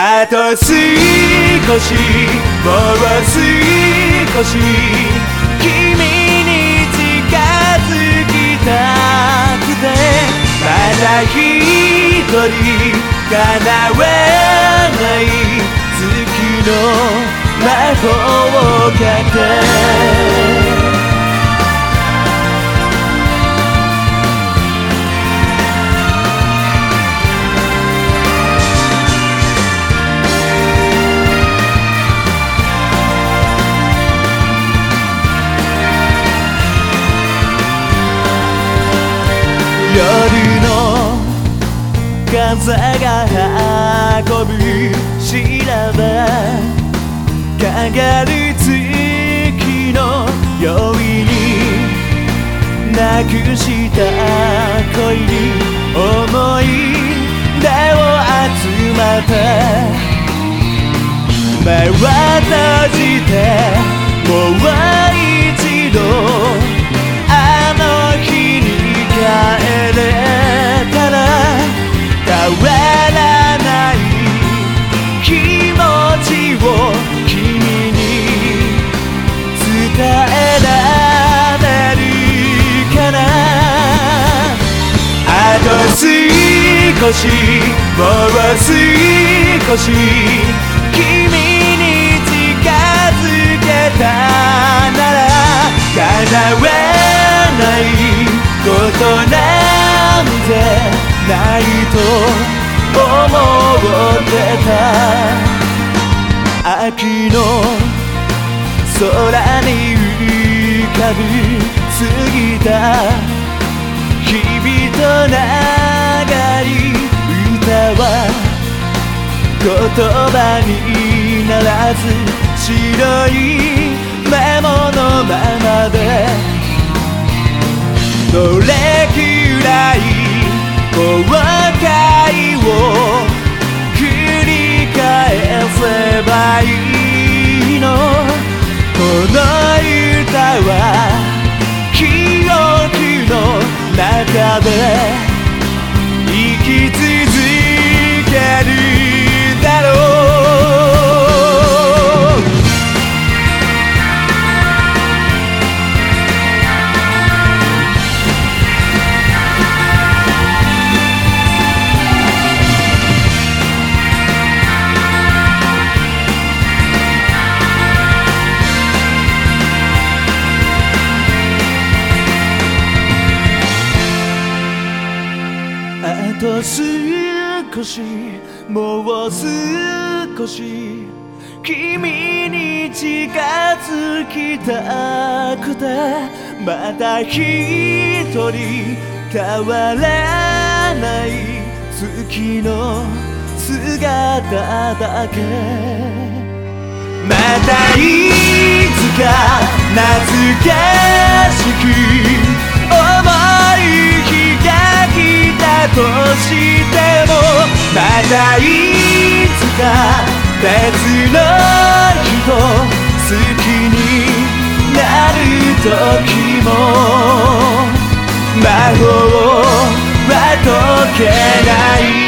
あと少しもう少し君に近づきたくてまだ一人叶わない月の魔法をかけ夜の風が運ぶ知らばかがる月のようになくした恋に思い出を集まった目は閉じてえられるかな。あと少しもう少し君に近づけたなら叶わないことなんてないと思ってた。秋の空に浮かぶ過ぎた日々と長い歌は言葉にならず白いメモのままで。中で少しもう少し君に近づきたくてまた一人変わらない月の姿だけ。またいつか懐かしく思う。たいつか別の人好きになる時も。魔法は解けない。